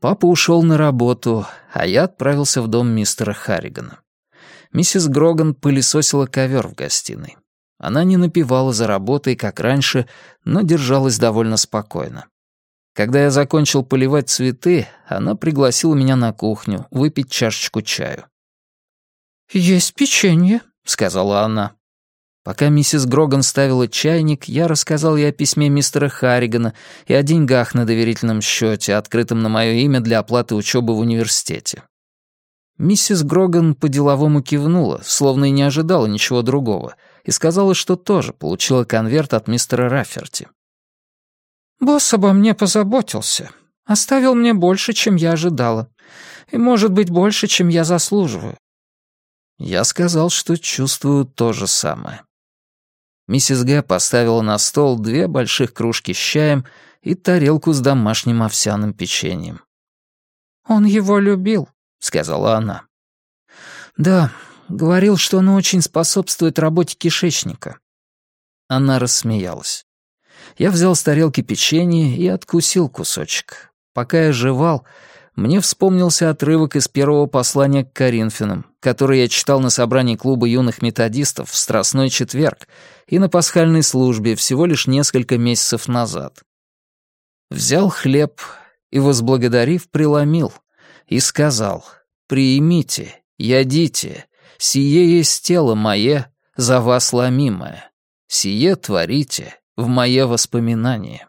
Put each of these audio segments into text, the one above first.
Папа ушел на работу, а я отправился в дом мистера Харригана. Миссис Гроган пылесосила ковер в гостиной. Она не напевала за работой, как раньше, но держалась довольно спокойно. Когда я закончил поливать цветы, она пригласила меня на кухню выпить чашечку чаю. «Есть печенье», — сказала она. Пока миссис Гроган ставила чайник, я рассказал ей о письме мистера Харригана и о деньгах на доверительном счете, открытом на мое имя для оплаты учебы в университете. Миссис Гроган по-деловому кивнула, словно и не ожидала ничего другого, и сказала, что тоже получила конверт от мистера Рафферти. «Босс обо мне позаботился. Оставил мне больше, чем я ожидала. И, может быть, больше, чем я заслуживаю». Я сказал, что чувствую то же самое. Миссис Г. поставила на стол две больших кружки с чаем и тарелку с домашним овсяным печеньем. «Он его любил», — сказала она. «Да, говорил, что оно очень способствует работе кишечника». Она рассмеялась. Я взял с тарелки печенье и откусил кусочек. Пока я жевал, мне вспомнился отрывок из первого послания к Коринфянам, который я читал на собрании клуба юных методистов в Страстной четверг и на пасхальной службе всего лишь несколько месяцев назад. Взял хлеб и, возблагодарив, преломил и сказал «Приимите, ядите, сие есть тело мое, за вас ломимое, сие творите в мое воспоминание».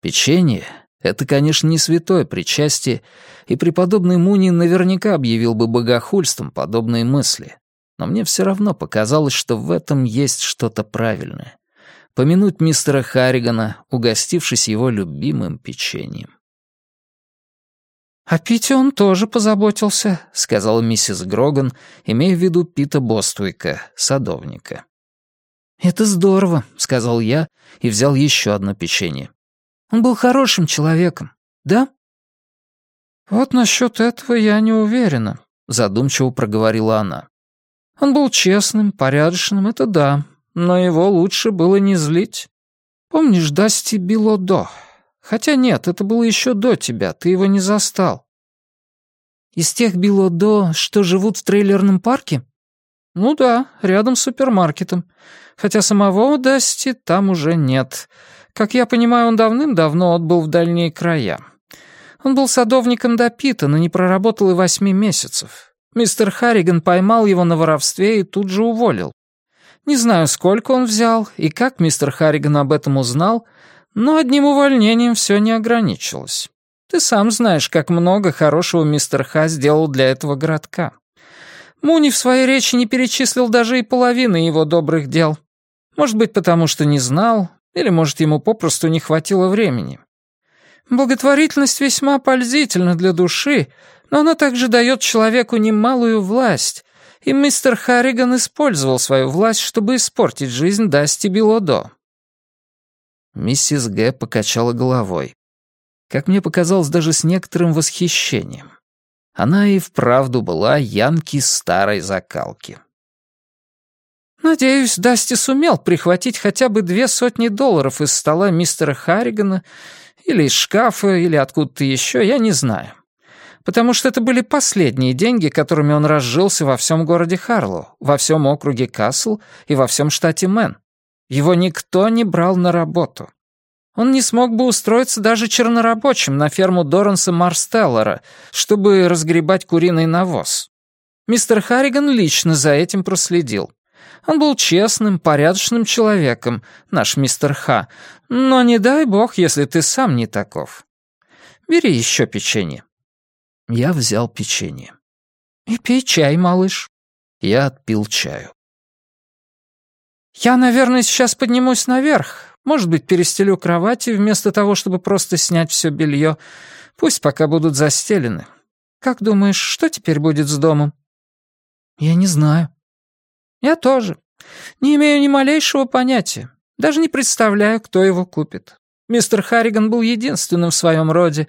Печенье это, конечно, не святое причастие, и преподобный Муни наверняка объявил бы богохульством подобные мысли. Но мне все равно показалось, что в этом есть что-то правильное. Помянуть мистера Харригана, угостившись его любимым печеньем. «О Пите он тоже позаботился», — сказала миссис Гроган, имея в виду Пита Боствуйка, садовника. «Это здорово», — сказал я и взял еще одно печенье. Он был хорошим человеком, да?» «Вот насчет этого я не уверена», — задумчиво проговорила она. «Он был честным, порядочным, это да, но его лучше было не злить. Помнишь Дасти Билодо? Хотя нет, это было еще до тебя, ты его не застал». «Из тех Билодо, что живут в трейлерном парке?» «Ну да, рядом с супермаркетом. Хотя самого Дасти там уже нет. Как я понимаю, он давным-давно отбыл в дальние края. Он был садовником до Пита, но не проработал и восьми месяцев. Мистер Харриган поймал его на воровстве и тут же уволил. Не знаю, сколько он взял и как мистер Харриган об этом узнал, но одним увольнением все не ограничилось. Ты сам знаешь, как много хорошего мистер Ха сделал для этого городка. Муни в своей речи не перечислил даже и половины его добрых дел. Может быть, потому что не знал, или, может, ему попросту не хватило времени. Благотворительность весьма пользительна для души, но она также дает человеку немалую власть, и мистер Харриган использовал свою власть, чтобы испортить жизнь Дасти Билодо. Миссис Г. покачала головой. Как мне показалось, даже с некоторым восхищением. Она и вправду была янки старой закалки. Надеюсь, Дасти сумел прихватить хотя бы две сотни долларов из стола мистера Харригана или из шкафа, или откуда-то еще, я не знаю. Потому что это были последние деньги, которыми он разжился во всем городе Харлоу, во всем округе Касл и во всем штате Мэн. Его никто не брал на работу. Он не смог бы устроиться даже чернорабочим на ферму Доранса Марстеллера, чтобы разгребать куриный навоз. Мистер Харриган лично за этим проследил. Он был честным, порядочным человеком, наш мистер Ха, но не дай бог, если ты сам не таков. Бери еще печенье». Я взял печенье. «И пей чай, малыш». Я отпил чаю. «Я, наверное, сейчас поднимусь наверх. Может быть, перестелю кровати вместо того, чтобы просто снять все белье. Пусть пока будут застелены. Как думаешь, что теперь будет с домом?» «Я не знаю», «Я тоже. Не имею ни малейшего понятия. Даже не представляю, кто его купит. Мистер Харриган был единственным в своем роде.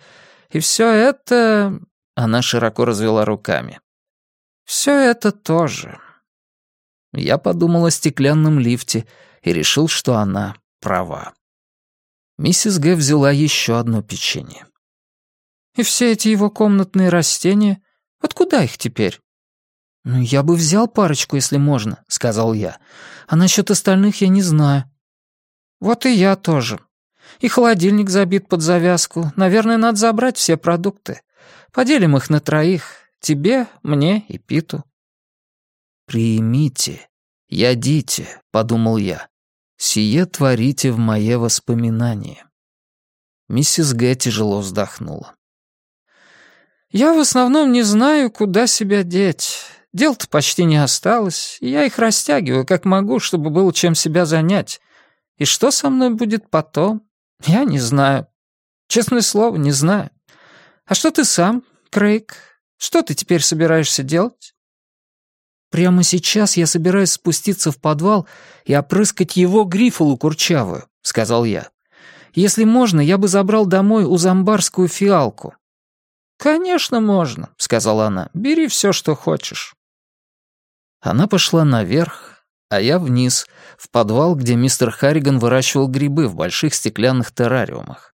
И все это...» Она широко развела руками. «Все это тоже». Я подумал о стеклянном лифте и решил, что она права. Миссис Г. взяла еще одно печенье. И все эти его комнатные растения, откуда их теперь?» «Ну, я бы взял парочку, если можно», — сказал я. «А насчет остальных я не знаю». «Вот и я тоже. И холодильник забит под завязку. Наверное, надо забрать все продукты. Поделим их на троих. Тебе, мне и Питу». «Примите, ядите», — подумал я. «Сие творите в мое воспоминание». Миссис Г. тяжело вздохнула. «Я в основном не знаю, куда себя деть. Дел-то почти не осталось, и я их растягиваю, как могу, чтобы было чем себя занять. И что со мной будет потом, я не знаю. Честное слово, не знаю. А что ты сам, Крейг? Что ты теперь собираешься делать? Прямо сейчас я собираюсь спуститься в подвал и опрыскать его грифолу курчавую, сказал я. Если можно, я бы забрал домой узамбарскую фиалку. «Конечно, можно», — сказала она. «Бери все, что хочешь». Она пошла наверх, а я вниз, в подвал, где мистер Харриган выращивал грибы в больших стеклянных террариумах.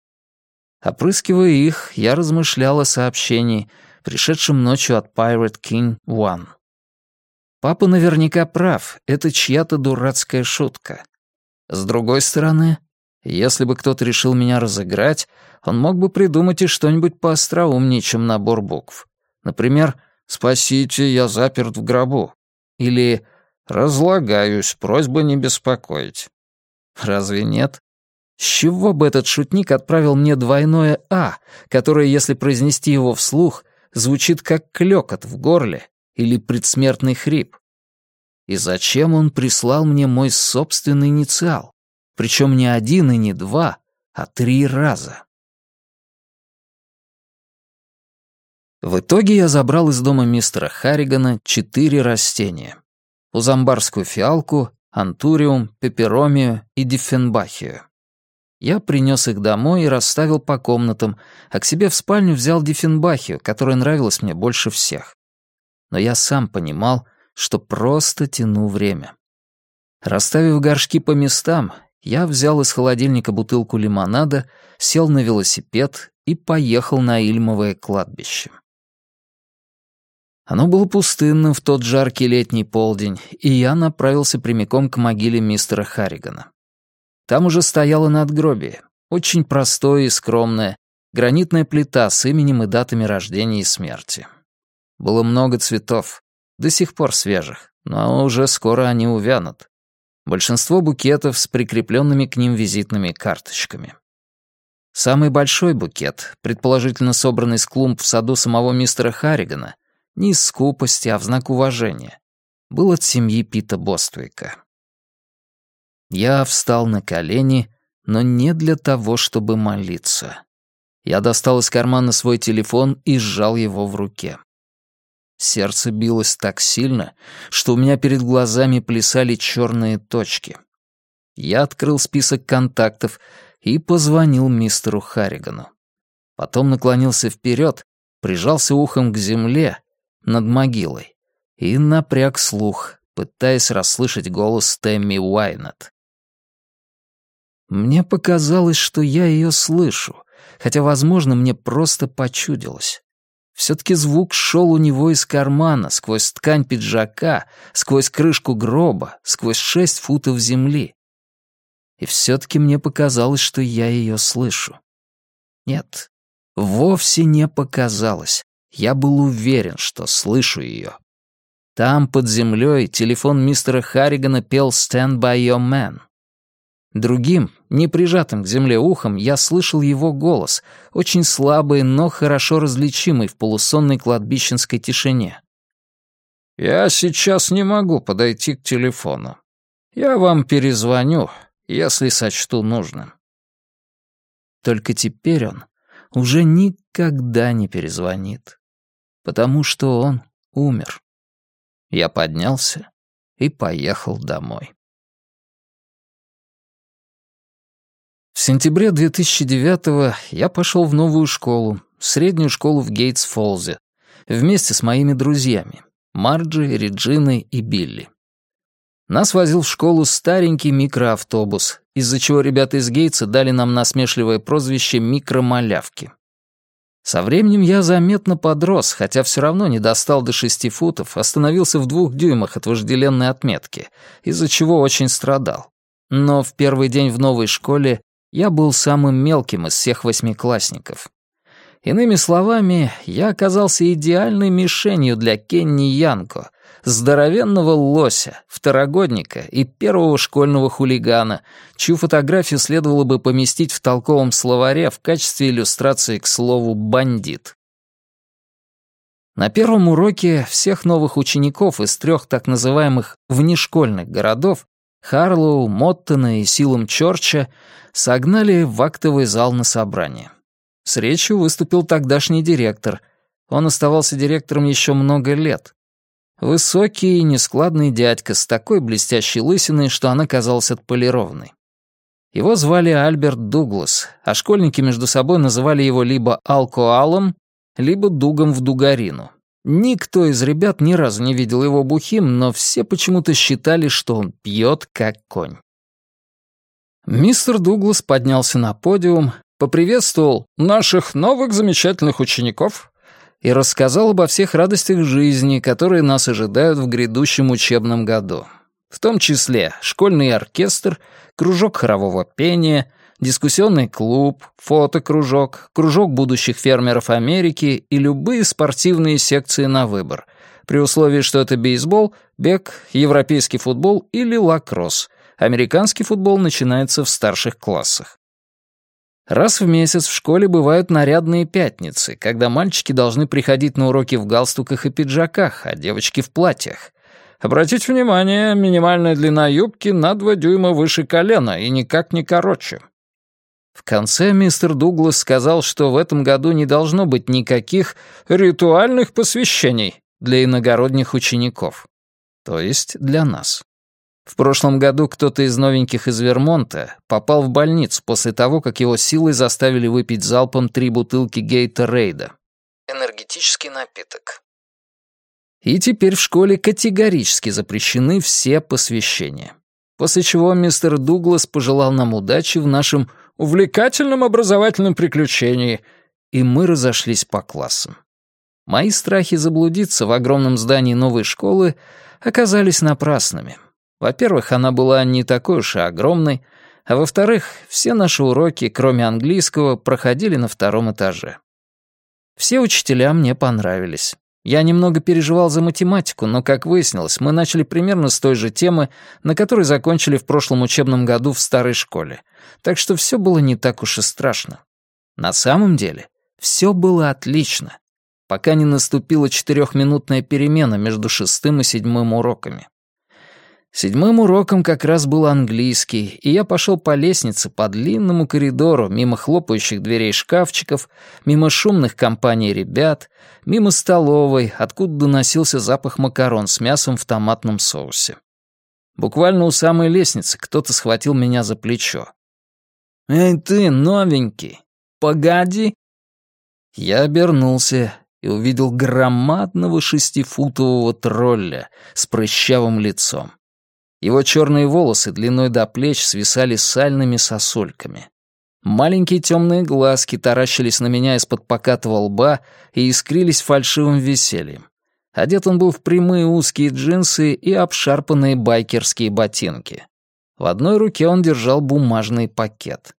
Опрыскивая их, я размышлял о сообщении, пришедшем ночью от Pirate King One. Папа наверняка прав, это чья-то дурацкая шутка. С другой стороны, если бы кто-то решил меня разыграть, он мог бы придумать и что-нибудь поостроумнее, чем набор букв. Например, «Спасите, я заперт в гробу» или «Разлагаюсь, просьба не беспокоить». Разве нет? С чего бы этот шутник отправил мне двойное «а», которое, если произнести его вслух, звучит как клёкот в горле или предсмертный хрип? И зачем он прислал мне мой собственный инициал? Причем не один и не два, а три раза. В итоге я забрал из дома мистера Харригана четыре растения. Узамбарскую фиалку, антуриум, пеперомию и диффенбахию. Я принес их домой и расставил по комнатам, а к себе в спальню взял диффенбахию, которая нравилась мне больше всех. Но я сам понимал, что просто тяну время. Расставив горшки по местам, я взял из холодильника бутылку лимонада, сел на велосипед и поехал на Ильмовое кладбище. Оно было пустынным в тот жаркий летний полдень, и я направился прямиком к могиле мистера Харригана. Там уже стояло надгробие, очень простое и скромное, гранитная плита с именем и датами рождения и смерти. Было много цветов, до сих пор свежих, но уже скоро они увянут. Большинство букетов с прикрепленными к ним визитными карточками. Самый большой букет, предположительно собранный с клумб в саду самого мистера Харригана, не из скупости, а в знак уважения, был от семьи Пита Боствейка. Я встал на колени, но не для того, чтобы молиться. Я достал из кармана свой телефон и сжал его в руке. Сердце билось так сильно, что у меня перед глазами плясали черные точки. Я открыл список контактов и позвонил мистеру Харригану. Потом наклонился вперед, прижался ухом к земле над могилой и напряг слух, пытаясь расслышать голос Тэмми Уайнет. Мне показалось, что я ее слышу, хотя, возможно, мне просто почудилось. Все-таки звук шел у него из кармана, сквозь ткань пиджака, сквозь крышку гроба, сквозь шесть футов земли. И все-таки мне показалось, что я ее слышу. Нет, вовсе не показалось. Я был уверен, что слышу ее. Там, под землей, телефон мистера Харригана пел «Stand by your man». Другим, не прижатым к земле ухом, я слышал его голос, очень слабый, но хорошо различимый в полусонной кладбищенской тишине. «Я сейчас не могу подойти к телефону. Я вам перезвоню, если сочту нужным». Только теперь он уже никогда не перезвонит потому что он умер. Я поднялся и поехал домой. В сентябре 2009-го я пошел в новую школу, среднюю школу в Гейтс-Фолзе, вместе с моими друзьями Марджи, Реджиной и Билли. Нас возил в школу старенький микроавтобус, из-за чего ребята из Гейтса дали нам насмешливое прозвище «микромалявки». Со временем я заметно подрос, хотя все равно не достал до шести футов, остановился в двух дюймах от вожделенной отметки, из-за чего очень страдал. Но в первый день в новой школе я был самым мелким из всех восьмиклассников. Иными словами, я оказался идеальной мишенью для Кенни Янко, здоровенного лося, второгодника и первого школьного хулигана, чью фотографию следовало бы поместить в толковом словаре в качестве иллюстрации к слову «бандит». На первом уроке всех новых учеников из трех так называемых внешкольных городов Харлоу, Моттона и Силом Чорча согнали в актовый зал на собрание. С речью выступил тогдашний директор. Он оставался директором еще много лет. Высокий и нескладный дядька с такой блестящей лысиной, что она казалась отполированной. Его звали Альберт Дуглас, а школьники между собой называли его либо Алкоалом, либо Дугом в Дугарину. Никто из ребят ни разу не видел его бухим, но все почему-то считали, что он пьет как конь. Мистер Дуглас поднялся на подиум, поприветствовал наших новых замечательных учеников и рассказал обо всех радостях жизни, которые нас ожидают в грядущем учебном году. В том числе школьный оркестр, кружок хорового пения, дискуссионный клуб, фотокружок, кружок будущих фермеров Америки и любые спортивные секции на выбор, при условии, что это бейсбол, бег, европейский футбол или лакросс. Американский футбол начинается в старших классах. Раз в месяц в школе бывают нарядные пятницы, когда мальчики должны приходить на уроки в галстуках и пиджаках, а девочки в платьях. Обратите внимание, минимальная длина юбки на два дюйма выше колена и никак не короче. В конце мистер Дуглас сказал, что в этом году не должно быть никаких ритуальных посвящений для иногородних учеников. То есть для нас. В прошлом году кто-то из новеньких из Вермонта попал в больницу после того, как его силой заставили выпить залпом три бутылки Гейта Рейда. Энергетический напиток. И теперь в школе категорически запрещены все посвящения. После чего мистер Дуглас пожелал нам удачи в нашем увлекательном образовательном приключении, и мы разошлись по классам. Мои страхи заблудиться в огромном здании новой школы оказались напрасными. Во-первых, она была не такой уж и огромной, а во-вторых, все наши уроки, кроме английского, проходили на втором этаже. Все учителя мне понравились. Я немного переживал за математику, но, как выяснилось, мы начали примерно с той же темы, на которой закончили в прошлом учебном году в старой школе. Так что все было не так уж и страшно. На самом деле, все было отлично, пока не наступила четырехминутная перемена между шестым и седьмым уроками. Седьмым уроком как раз был английский, и я пошел по лестнице по длинному коридору, мимо хлопающих дверей шкафчиков, мимо шумных компаний ребят, мимо столовой, откуда доносился запах макарон с мясом в томатном соусе. Буквально у самой лестницы кто-то схватил меня за плечо. «Эй ты, новенький, погоди!» Я обернулся и увидел громадного шестифутового тролля с прыщавым лицом. Его черные волосы длиной до плеч свисали сальными сосульками. Маленькие темные глазки таращились на меня из-под покатого лба и искрились фальшивым весельем. Одет он был в прямые узкие джинсы и обшарпанные байкерские ботинки. В одной руке он держал бумажный пакет.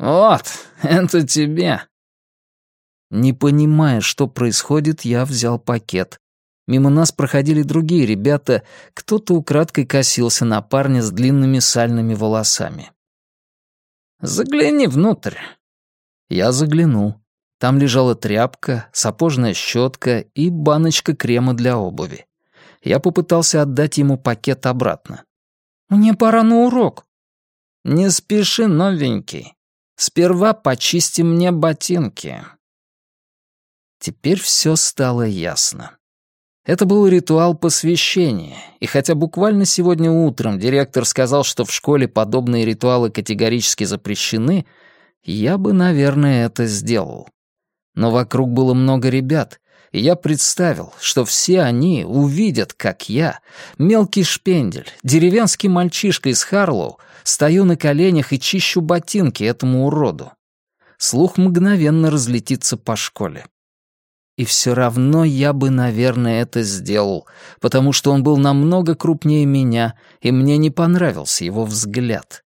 «Вот, это тебе». Не понимая, что происходит, я взял пакет Мимо нас проходили другие ребята, кто-то украдкой косился на парня с длинными сальными волосами. «Загляни внутрь». Я заглянул. Там лежала тряпка, сапожная щетка и баночка крема для обуви. Я попытался отдать ему пакет обратно. «Мне пора на урок». «Не спеши, новенький. Сперва почисти мне ботинки». Теперь все стало ясно. Это был ритуал посвящения, и хотя буквально сегодня утром директор сказал, что в школе подобные ритуалы категорически запрещены, я бы, наверное, это сделал. Но вокруг было много ребят, и я представил, что все они увидят, как я, мелкий шпендель, деревенский мальчишка из Харлоу, стою на коленях и чищу ботинки этому уроду. слух мгновенно разлетится по школе. И все равно я бы, наверное, это сделал, потому что он был намного крупнее меня, и мне не понравился его взгляд.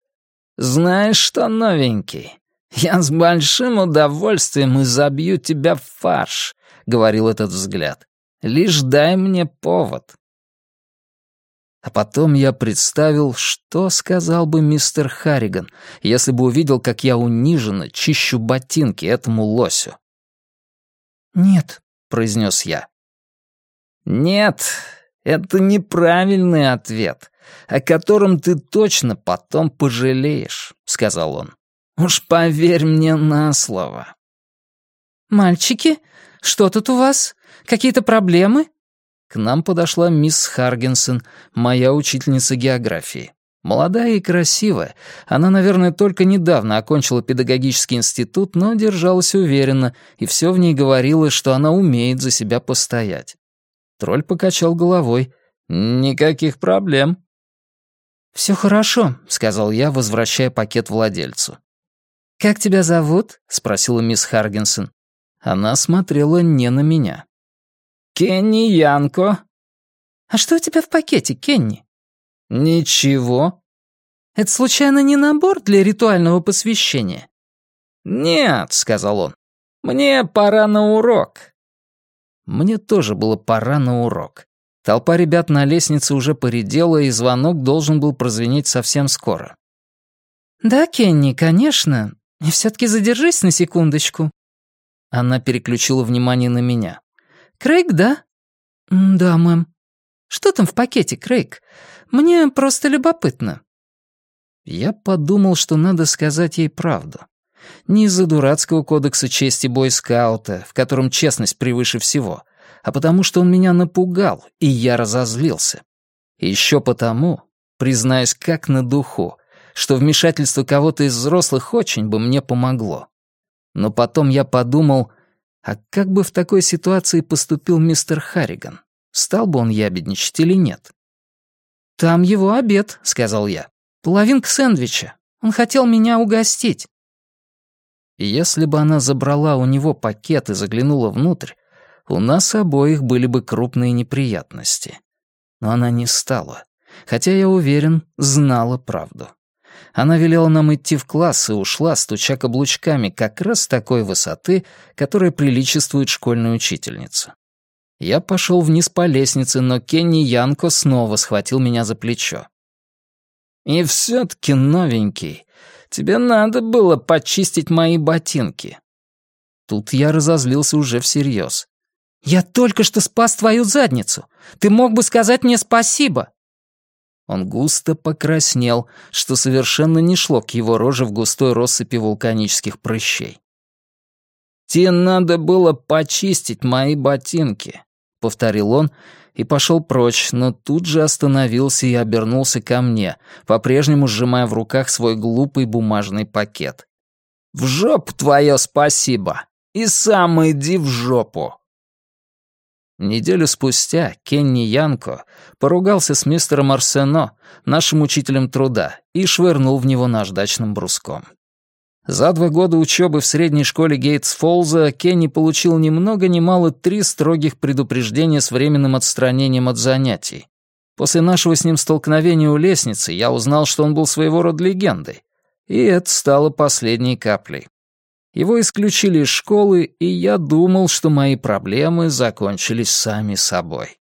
«Знаешь что, новенький, я с большим удовольствием изобью тебя в фарш», — говорил этот взгляд. «Лишь дай мне повод». А потом я представил, что сказал бы мистер Харриган, если бы увидел, как я униженно чищу ботинки этому лосю. «Нет», — произнес я. «Нет, это неправильный ответ, о котором ты точно потом пожалеешь», — сказал он. «Уж поверь мне на слово». «Мальчики, что тут у вас? Какие-то проблемы?» К нам подошла мисс Харгенсон, моя учительница географии. Молодая и красивая, она, наверное, только недавно окончила педагогический институт, но держалась уверенно, и все в ней говорило, что она умеет за себя постоять. Тролль покачал головой. «Никаких проблем». «Все хорошо», — сказал я, возвращая пакет владельцу. «Как тебя зовут?» — спросила мисс Харгенсон. Она смотрела не на меня. «Кенни Янко». «А что у тебя в пакете, Кенни?» «Ничего». «Это, случайно, не набор для ритуального посвящения?» «Нет», — сказал он, — «мне пора на урок». Мне тоже было пора на урок. Толпа ребят на лестнице уже поредела, и звонок должен был прозвенеть совсем скоро. «Да, Кенни, конечно. И все-таки задержись на секундочку». Она переключила внимание на меня. «Крейг, да?» «Да, мэм». «Что там в пакете, Крейг? Мне просто любопытно». Я подумал, что надо сказать ей правду. Не из-за дурацкого кодекса чести бойскаута, в котором честность превыше всего, а потому что он меня напугал, и я разозлился. Еще потому, признаюсь как на духу, что вмешательство кого-то из взрослых очень бы мне помогло. Но потом я подумал, а как бы в такой ситуации поступил мистер Харриган? Стал бы он ябедничать или нет? «Там его обед», — сказал я. «Половинка сэндвича. Он хотел меня угостить». Если бы она забрала у него пакет и заглянула внутрь, у нас обоих были бы крупные неприятности. Но она не стала, хотя, я уверен, знала правду. Она велела нам идти в класс и ушла, стуча каблучками как раз такой высоты, которая приличествует школьной учительнице. Я пошел вниз по лестнице, но Кенни Янко снова схватил меня за плечо. «И все-таки, новенький, тебе надо было почистить мои ботинки». Тут я разозлился уже всерьез. «Я только что спас твою задницу. Ты мог бы сказать мне спасибо». Он густо покраснел, что совершенно не шло к его роже в густой россыпи вулканических прыщей. «Тебе надо было почистить мои ботинки повторил он и пошел прочь, но тут же остановился и обернулся ко мне, по-прежнему сжимая в руках свой глупый бумажный пакет. «В жопу твое спасибо! И сам иди в жопу!» Неделю спустя Кенни Янко поругался с мистером Арсено, нашим учителем труда, и швырнул в него наждачным бруском. За два года учебы в средней школе Гейтс-Фолза Кенни получил ни много ни мало три строгих предупреждения с временным отстранением от занятий. После нашего с ним столкновения у лестницы я узнал, что он был своего рода легендой. И это стало последней каплей. Его исключили из школы, и я думал, что мои проблемы закончились сами собой.